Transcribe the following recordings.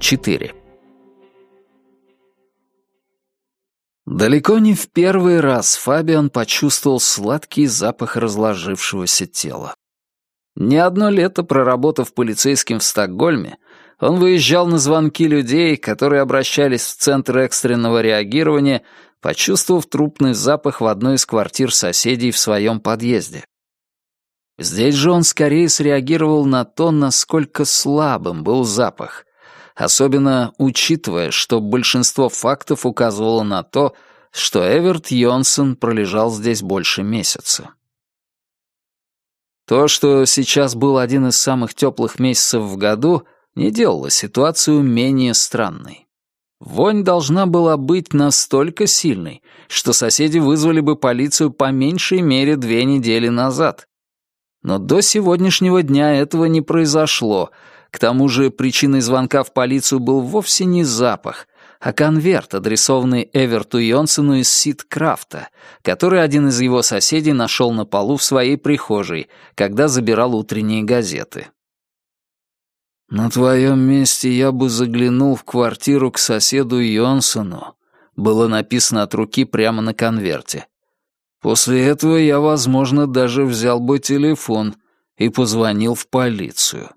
Четыре. Далеко не в первый раз Фабиан почувствовал сладкий запах разложившегося тела. Не одно лето проработав полицейским в Стокгольме, он выезжал на звонки людей, которые обращались в Центр экстренного реагирования, почувствовав трупный запах в одной из квартир соседей в своем подъезде. Здесь же он скорее среагировал на то, насколько слабым был запах, особенно учитывая, что большинство фактов указывало на то, что Эверт Йонсон пролежал здесь больше месяца. То, что сейчас был один из самых теплых месяцев в году, не делало ситуацию менее странной. Вонь должна была быть настолько сильной, что соседи вызвали бы полицию по меньшей мере две недели назад. Но до сегодняшнего дня этого не произошло, к тому же причиной звонка в полицию был вовсе не запах, а конверт, адресованный Эверту Йонсену из Сид-Крафта, который один из его соседей нашел на полу в своей прихожей, когда забирал утренние газеты. «На твоем месте я бы заглянул в квартиру к соседу Йонсону», было написано от руки прямо на конверте. После этого я, возможно, даже взял бы телефон и позвонил в полицию.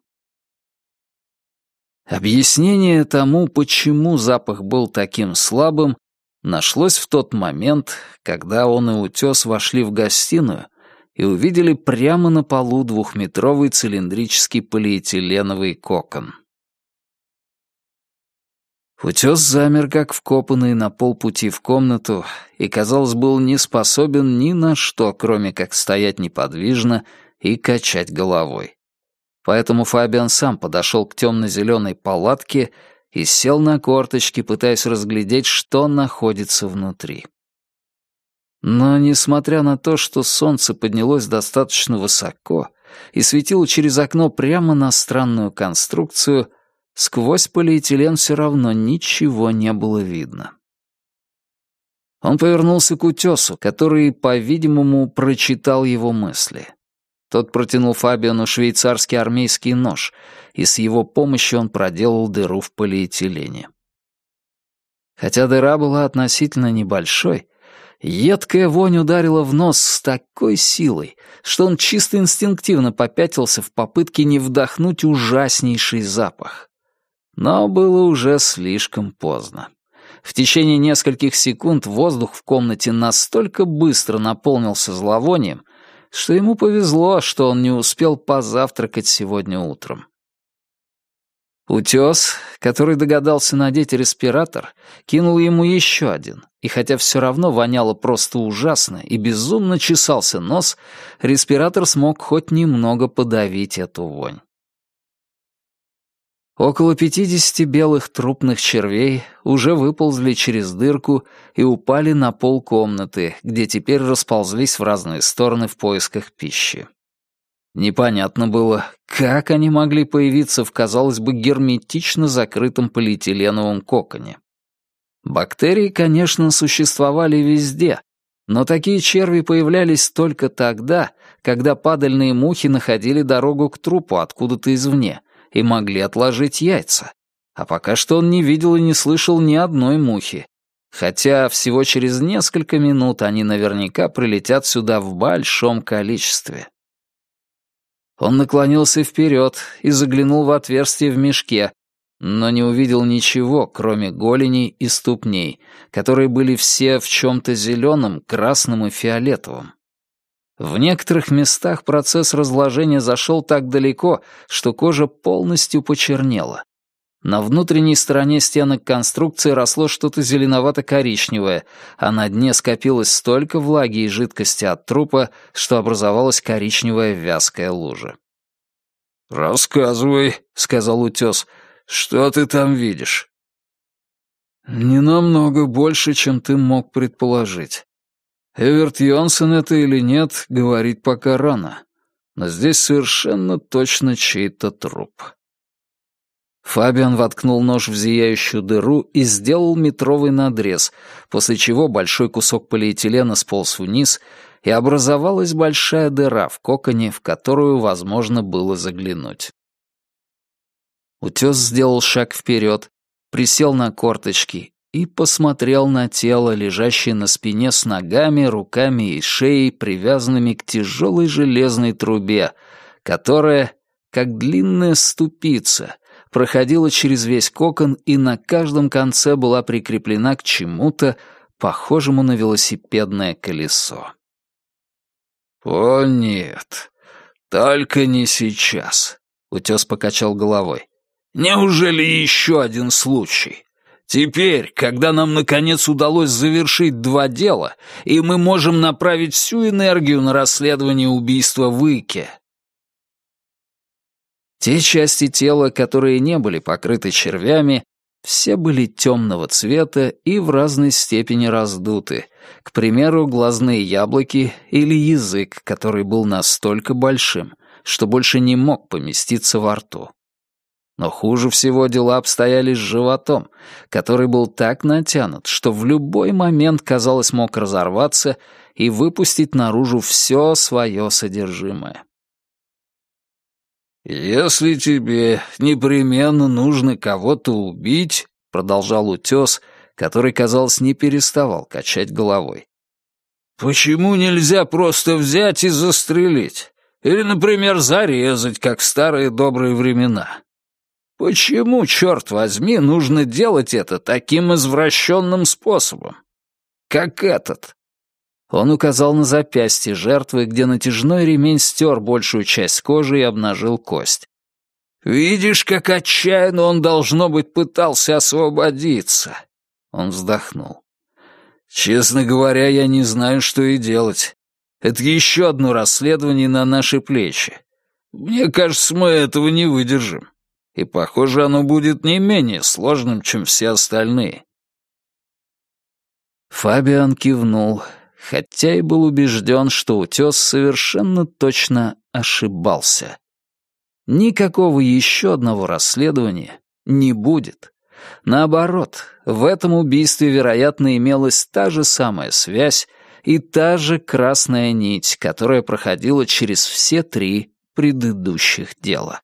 Объяснение тому, почему запах был таким слабым, нашлось в тот момент, когда он и утес вошли в гостиную и увидели прямо на полу двухметровый цилиндрический полиэтиленовый кокон. Утес замер, как вкопанный на полпути в комнату, и, казалось, был не способен ни на что, кроме как стоять неподвижно и качать головой. Поэтому Фабиан сам подошел к темно-зеленой палатке и сел на корточки, пытаясь разглядеть, что находится внутри. Но, несмотря на то, что солнце поднялось достаточно высоко и светило через окно прямо на странную конструкцию, сквозь полиэтилен все равно ничего не было видно. Он повернулся к утесу, который, по-видимому, прочитал его мысли. Тот протянул Фабиану швейцарский армейский нож, и с его помощью он проделал дыру в полиэтилене. Хотя дыра была относительно небольшой, едкая вонь ударила в нос с такой силой, что он чисто инстинктивно попятился в попытке не вдохнуть ужаснейший запах. Но было уже слишком поздно. В течение нескольких секунд воздух в комнате настолько быстро наполнился зловонием, что ему повезло, что он не успел позавтракать сегодня утром. Утес, который догадался надеть респиратор, кинул ему еще один, и хотя все равно воняло просто ужасно и безумно чесался нос, респиратор смог хоть немного подавить эту вонь. Около пятидесяти белых трупных червей уже выползли через дырку и упали на пол комнаты, где теперь расползлись в разные стороны в поисках пищи. Непонятно было, как они могли появиться в, казалось бы, герметично закрытом полиэтиленовом коконе. Бактерии, конечно, существовали везде, но такие черви появлялись только тогда, когда падальные мухи находили дорогу к трупу откуда-то извне — и могли отложить яйца. А пока что он не видел и не слышал ни одной мухи. Хотя всего через несколько минут они наверняка прилетят сюда в большом количестве. Он наклонился вперед и заглянул в отверстие в мешке, но не увидел ничего, кроме голеней и ступней, которые были все в чем-то зеленом, красном и фиолетовом. В некоторых местах процесс разложения зашел так далеко, что кожа полностью почернела. На внутренней стороне стенок конструкции росло что-то зеленовато-коричневое, а на дне скопилось столько влаги и жидкости от трупа, что образовалась коричневая вязкая лужа. «Рассказывай», — сказал утес, — «что ты там видишь?» «Не намного больше, чем ты мог предположить. Эверт Йонсон это или нет, говорить пока рано. Но здесь совершенно точно чей-то труп. Фабиан воткнул нож в зияющую дыру и сделал метровый надрез, после чего большой кусок полиэтилена сполз вниз, и образовалась большая дыра в коконе, в которую возможно было заглянуть. Утес сделал шаг вперед, присел на корточки и посмотрел на тело, лежащее на спине с ногами, руками и шеей, привязанными к тяжелой железной трубе, которая, как длинная ступица, проходила через весь кокон и на каждом конце была прикреплена к чему-то, похожему на велосипедное колесо. «О нет, только не сейчас», — утес покачал головой. «Неужели еще один случай? Теперь, когда нам наконец удалось завершить два дела, и мы можем направить всю энергию на расследование убийства Выке, те части тела, которые не были покрыты червями, все были темного цвета и в разной степени раздуты, к примеру, глазные яблоки или язык, который был настолько большим, что больше не мог поместиться во рту. Но хуже всего дела обстояли с животом, который был так натянут, что в любой момент, казалось, мог разорваться и выпустить наружу все свое содержимое. «Если тебе непременно нужно кого-то убить», — продолжал утес, который, казалось, не переставал качать головой. «Почему нельзя просто взять и застрелить? Или, например, зарезать, как в старые добрые времена? Почему, черт возьми, нужно делать это таким извращенным способом? Как этот?» Он указал на запястье жертвы, где натяжной ремень стер большую часть кожи и обнажил кость. «Видишь, как отчаянно он, должно быть, пытался освободиться!» Он вздохнул. «Честно говоря, я не знаю, что и делать. Это еще одно расследование на наши плечи. Мне кажется, мы этого не выдержим. И, похоже, оно будет не менее сложным, чем все остальные». Фабиан кивнул, хотя и был убежден, что утес совершенно точно ошибался. Никакого еще одного расследования не будет. Наоборот, в этом убийстве, вероятно, имелась та же самая связь и та же красная нить, которая проходила через все три предыдущих дела.